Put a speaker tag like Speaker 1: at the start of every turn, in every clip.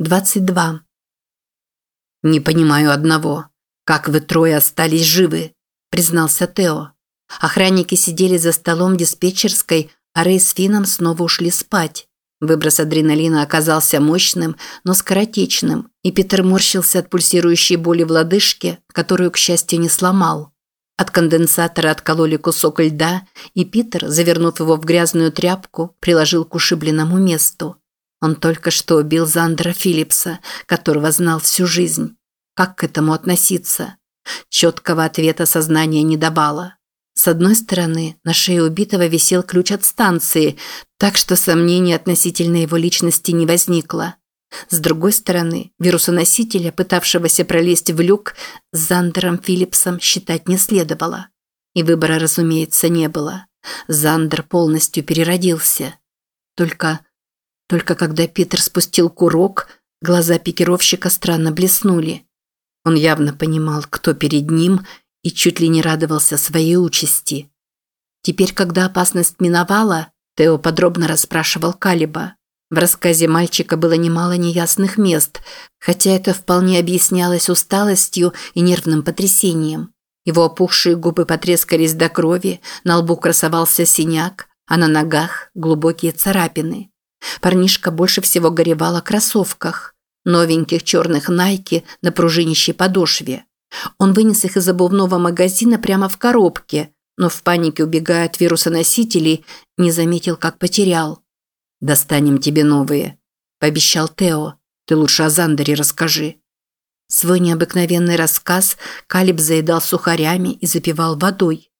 Speaker 1: 22. «Не понимаю одного. Как вы трое остались живы?» – признался Тео. Охранники сидели за столом диспетчерской, а Рэй с Фином снова ушли спать. Выброс адреналина оказался мощным, но скоротечным, и Питер морщился от пульсирующей боли в лодыжке, которую, к счастью, не сломал. От конденсатора откололи кусок льда, и Питер, завернув его в грязную тряпку, приложил к ушибленному месту. Он только что убил Зандера Филлипса, которого знал всю жизнь. Как к этому относиться? Четкого ответа сознание не давало. С одной стороны, на шее убитого висел ключ от станции, так что сомнений относительно его личности не возникло. С другой стороны, вирусоносителя, пытавшегося пролезть в люк, с Зандером Филлипсом считать не следовало. И выбора, разумеется, не было. Зандер полностью переродился. Только только когда Питер спустил курок, глаза пикировщика странно блеснули. Он явно понимал, кто перед ним, и чуть ли не радовался своей участи. Теперь, когда опасность миновала, Тео подробно расспрашивал Калиба. В рассказе мальчика было немало неясных мест, хотя это вполне объяснялось усталостью и нервным потрясением. Его опухшие губы потрескались до крови, на лбу красовался синяк, а на ногах глубокие царапины. Парнишка больше всего горевал о кроссовках, новеньких черных Найки на пружинищей подошве. Он вынес их из обувного магазина прямо в коробке, но в панике, убегая от вирусоносителей, не заметил, как потерял. «Достанем тебе новые», – пообещал Тео. «Ты лучше о Зандере расскажи». Свой необыкновенный рассказ Калиб заедал сухарями и запивал водой.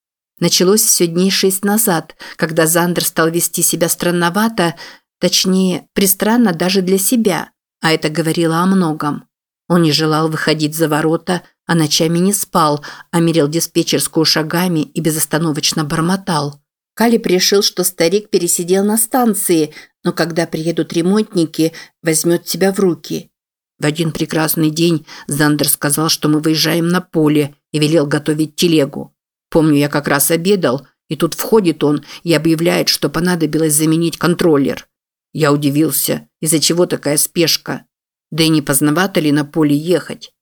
Speaker 1: Началось все дней шесть назад, когда Зандер стал вести себя странновато, Точнее, пристранно даже для себя, а это говорило о многом. Он не желал выходить за ворота, а ночами не спал, а мерил диспетчерскую шагами и безостановочно бормотал. Калиб решил, что старик пересидел на станции, но когда приедут ремонтники, возьмет себя в руки. В один прекрасный день Зандер сказал, что мы выезжаем на поле и велел готовить телегу. Помню, я как раз обедал, и тут входит он и объявляет, что понадобилось заменить контроллер. Я удивился, из-за чего такая спешка. Да и не поздновато ли на поле ехать?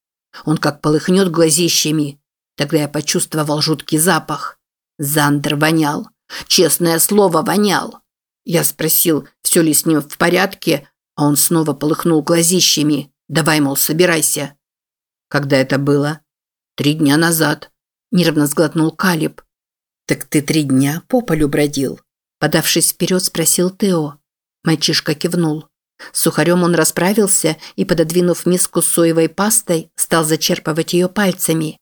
Speaker 1: Он как полыхнет глазищами. Тогда я почувствовал жуткий запах. Зандер вонял. Честное слово, вонял. Я спросил, все ли с ним в порядке, а он снова полыхнул глазищами. Давай, мол, собирайся. Когда это было? Три дня назад. Нервно сглотнул Калиб. Так ты три дня по полю бродил? Подавшись вперед, спросил Тео. Мальчишка кивнул. С сухарем он расправился и, пододвинув миску с соевой пастой, стал зачерпывать ее пальцами.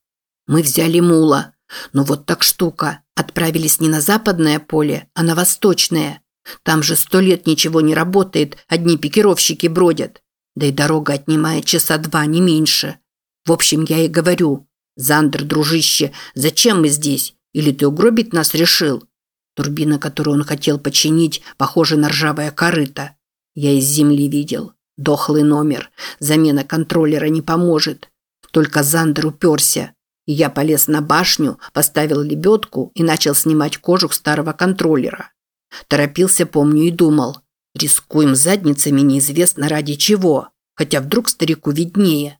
Speaker 1: «Мы взяли мула. Ну вот так штука. Отправились не на западное поле, а на восточное. Там же сто лет ничего не работает, одни пикировщики бродят. Да и дорога отнимает часа два, не меньше. В общем, я и говорю. Зандер, дружище, зачем мы здесь? Или ты угробить нас решил? Турбина, которую он хотел починить, похожа на ржавое корыто. Я из земли видел. Дохлый номер. Замена контроллера не поможет. Только Зандер уперся. И я полез на башню, поставил лебедку и начал снимать кожух старого контроллера. Торопился, помню, и думал. Рискуем задницами неизвестно ради чего. Хотя вдруг старику виднее.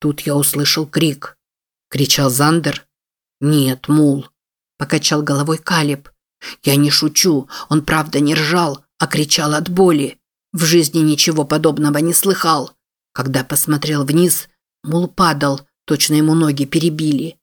Speaker 1: Тут я услышал крик. Кричал Зандер. «Нет, мул», – покачал головой Калиб. Я не шучу, он правда не ржал, а кричал от боли. В жизни ничего подобного не слыхал. Когда посмотрел вниз, мул падал, точно ему ноги перебили.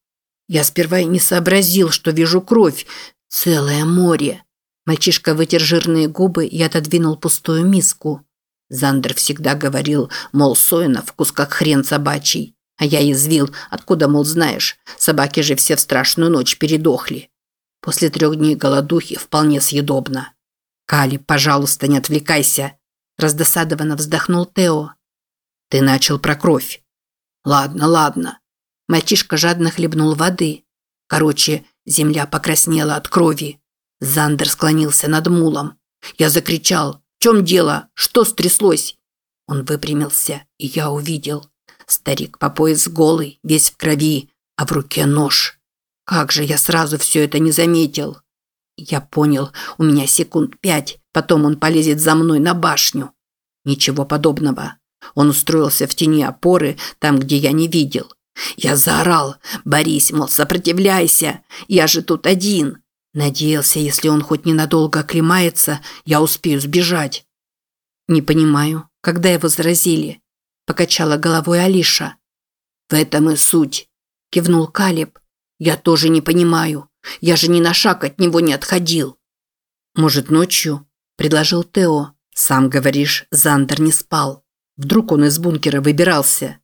Speaker 1: Я сперва и не сообразил, что вижу кровь. Целое море. Мальчишка вытер жирные губы и отодвинул пустую миску. Зандер всегда говорил, мол, соя на вкус как хрен собачий. А я язвил, откуда, мол, знаешь, собаки же все в страшную ночь передохли. После трех дней голодухи вполне съедобно. «Кали, пожалуйста, не отвлекайся!» Раздосадованно вздохнул Тео. «Ты начал про кровь». «Ладно, ладно». Мальчишка жадно хлебнул воды. Короче, земля покраснела от крови. Зандер склонился над мулом. Я закричал. «В чем дело? Что стряслось?» Он выпрямился, и я увидел. Старик по пояс голый, весь в крови, а в руке нож. Как же я сразу все это не заметил? Я понял, у меня секунд пять, потом он полезет за мной на башню. Ничего подобного. Он устроился в тени опоры, там, где я не видел. Я заорал. «Борис, мол, сопротивляйся! Я же тут один!» Надеялся, если он хоть ненадолго оклемается, я успею сбежать. «Не понимаю, когда его заразили?» – покачала головой Алиша. «В этом и суть», – кивнул Калиб. «Я тоже не понимаю. Я же ни на шаг от него не отходил». «Может, ночью?» – предложил Тео. «Сам говоришь, Зандер не спал. Вдруг он из бункера выбирался?»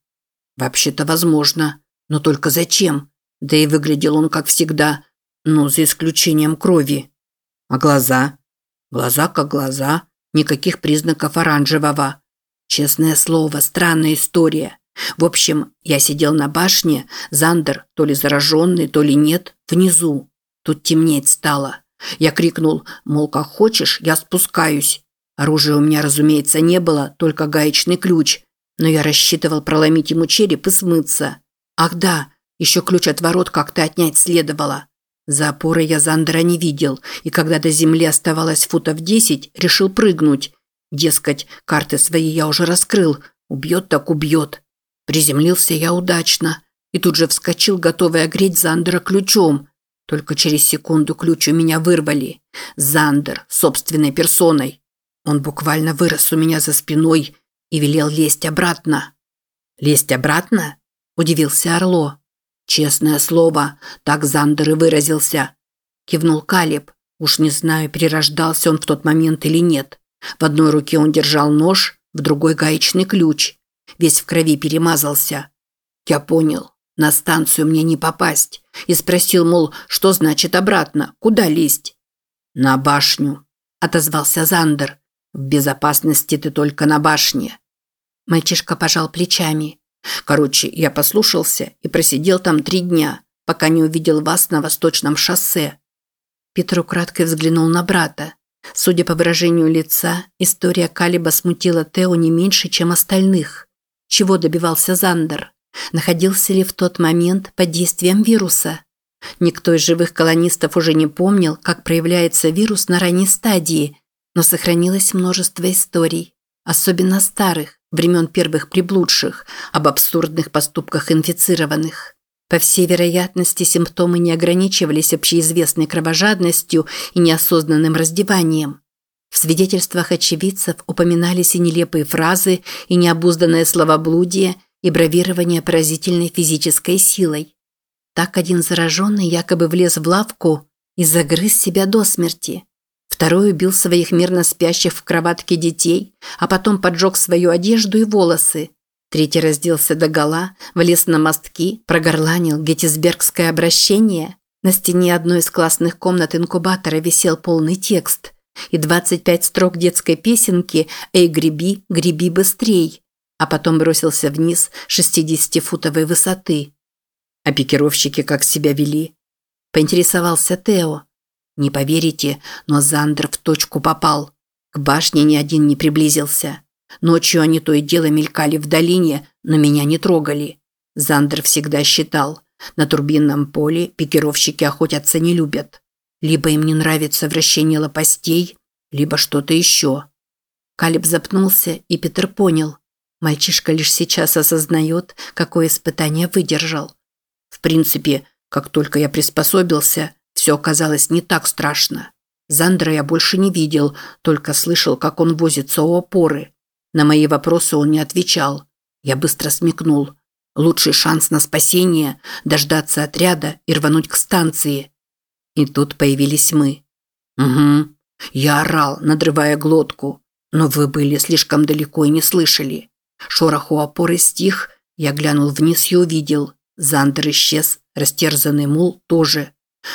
Speaker 1: «Вообще-то возможно. Но только зачем? Да и выглядел он, как всегда, ну, за исключением крови. А глаза? Глаза как глаза. Никаких признаков оранжевого. Честное слово, странная история. В общем, я сидел на башне, Зандер, то ли зараженный, то ли нет, внизу. Тут темнеть стало. Я крикнул, мол, как хочешь, я спускаюсь. Оружия у меня, разумеется, не было, только гаечный ключ. Но я рассчитывал проломить ему череп и смыться. Ах да, еще ключ от ворот как-то отнять следовало. За опорой я Зандера не видел, и когда до земли оставалось футов десять, решил прыгнуть. Дескать, карты свои я уже раскрыл. Убьет так убьет. Приземлился я удачно. И тут же вскочил, готовый огреть Зандера ключом. Только через секунду ключ у меня вырвали. Зандер, собственной персоной. Он буквально вырос у меня за спиной и велел лезть обратно. «Лезть обратно?» – удивился Орло. «Честное слово, так Зандер и выразился», – кивнул Калиб. Уж не знаю, перерождался он в тот момент или нет. В одной руке он держал нож, в другой гаечный ключ. Весь в крови перемазался. Я понял, на станцию мне не попасть. И спросил, мол, что значит обратно, куда лезть? «На башню», – отозвался Зандер. «В безопасности ты только на башне». Мальчишка пожал плечами. «Короче, я послушался и просидел там три дня, пока не увидел вас на восточном шоссе». Петр украдкой взглянул на брата. Судя по выражению лица, история Калиба смутила Тео не меньше, чем остальных. Чего добивался Зандер? Находился ли в тот момент под действием вируса? Никто из живых колонистов уже не помнил, как проявляется вирус на ранней стадии, но сохранилось множество историй, особенно старых, времен первых приблудших, об абсурдных поступках инфицированных. По всей вероятности, симптомы не ограничивались общеизвестной кровожадностью и неосознанным раздеванием. В свидетельствах очевидцев упоминались и нелепые фразы, и необузданное словоблудие, и бравирование поразительной физической силой. Так один зараженный якобы влез в лавку и загрыз себя до смерти. Второй убил своих мирно спящих в кроватке детей, а потом поджег свою одежду и волосы. Третий разделся догола, влез на мостки, прогорланил геттисбергское обращение. На стене одной из классных комнат инкубатора висел полный текст и 25 строк детской песенки «Эй, греби, греби быстрей», а потом бросился вниз 60-футовой высоты. А пикировщики как себя вели? Поинтересовался Тео. Не поверите, но Зандер в точку попал. К башне ни один не приблизился. Ночью они то и дело мелькали в долине, но меня не трогали. Зандер всегда считал, на турбинном поле пикировщики охотятся не любят. Либо им не нравится вращение лопастей, либо что-то еще. Калиб запнулся, и Питер понял. Мальчишка лишь сейчас осознает, какое испытание выдержал. В принципе, как только я приспособился, все оказалось не так страшно. Зандра я больше не видел, только слышал, как он возится у опоры. На мои вопросы он не отвечал. Я быстро смекнул. Лучший шанс на спасение – дождаться отряда и рвануть к станции. И тут появились мы. Угу. Я орал, надрывая глотку. Но вы были слишком далеко и не слышали. Шорох у опоры стих, я глянул вниз и увидел. Зандер исчез, растерзанный мул тоже.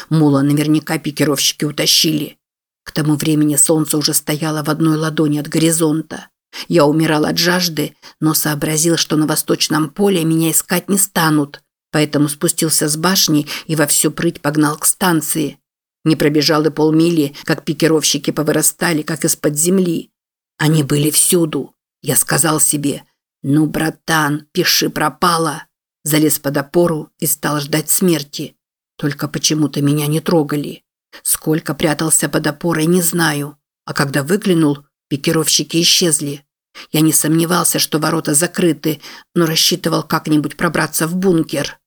Speaker 1: Мула наверняка пикировщики утащили. К тому времени солнце уже стояло в одной ладони от горизонта. Я умирал от жажды, но сообразил, что на восточном поле меня искать не станут, поэтому спустился с башни и во всю прыть погнал к станции. Не пробежал и полмили, как пикировщики повырастали, как из-под земли. Они были всюду. Я сказал себе, ну, братан, пиши пропало. Залез под опору и стал ждать смерти. Только почему-то меня не трогали. Сколько прятался под опорой, не знаю. А когда выглянул, пикировщики исчезли. Я не сомневался, что ворота закрыты, но рассчитывал как-нибудь пробраться в бункер.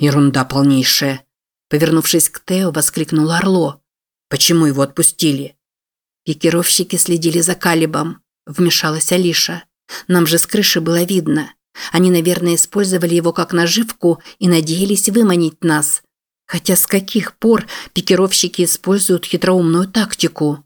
Speaker 1: Ерунда полнейшая. Повернувшись к Тео, воскликнул Орло. Почему его отпустили? Пикировщики следили за Калибом. Вмешалась Алиша. Нам же с крыши было видно. Они, наверное, использовали его как наживку и надеялись выманить нас. Хотя с каких пор пикировщики используют хитроумную тактику?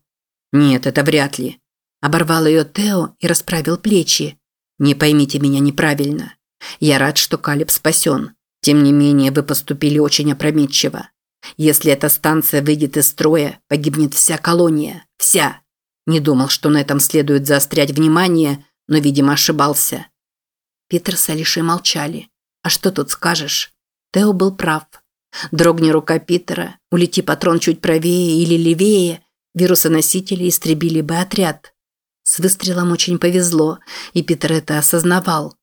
Speaker 1: Нет, это вряд ли. Оборвал ее Тео и расправил плечи. Не поймите меня неправильно. Я рад, что Калиб спасен. Тем не менее, вы поступили очень опрометчиво. Если эта станция выйдет из строя, погибнет вся колония. Вся. Не думал, что на этом следует заострять внимание, но, видимо, ошибался. Питер с Алишей молчали. А что тут скажешь? Тео был прав. Дрогни рука Питера, улети патрон чуть правее или левее, вирусоносители истребили бы отряд. С выстрелом очень повезло, и Питер это осознавал.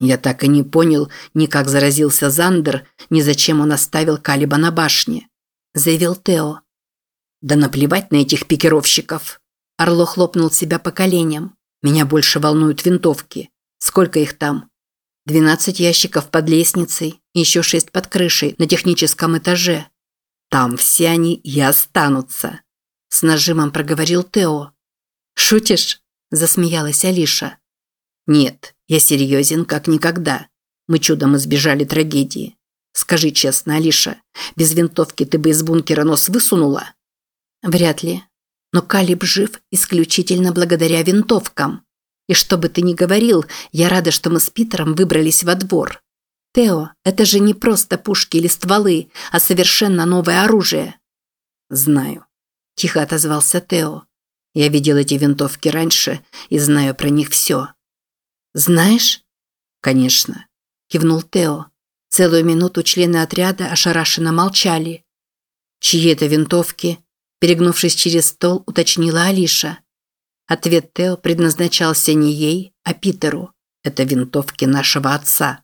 Speaker 1: Я так и не понял, ни как заразился Зандер, ни зачем он оставил Калиба на башне, заявил Тео. Да наплевать на этих пикировщиков. Орло хлопнул себя по коленям. Меня больше волнуют винтовки. Сколько их там? Двенадцать ящиков под лестницей, еще шесть под крышей на техническом этаже. Там все они и останутся. С нажимом проговорил Тео. Шутишь? Засмеялась Алиша. Нет, я серьезен как никогда. Мы чудом избежали трагедии. Скажи честно, Алиша, без винтовки ты бы из бункера нос высунула? Вряд ли. Но Калиб жив исключительно благодаря винтовкам. И что бы ты ни говорил, я рада, что мы с Питером выбрались во двор. Тео, это же не просто пушки или стволы, а совершенно новое оружие. Знаю. Тихо отозвался Тео. Я видел эти винтовки раньше и знаю про них все. Знаешь? Конечно. Кивнул Тео. Целую минуту члены отряда ошарашенно молчали. Чьи это винтовки? Перегнувшись через стол, уточнила Алиша. Ответ Тео предназначался не ей, а Питеру. Это винтовки нашего отца.